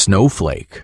snowflake.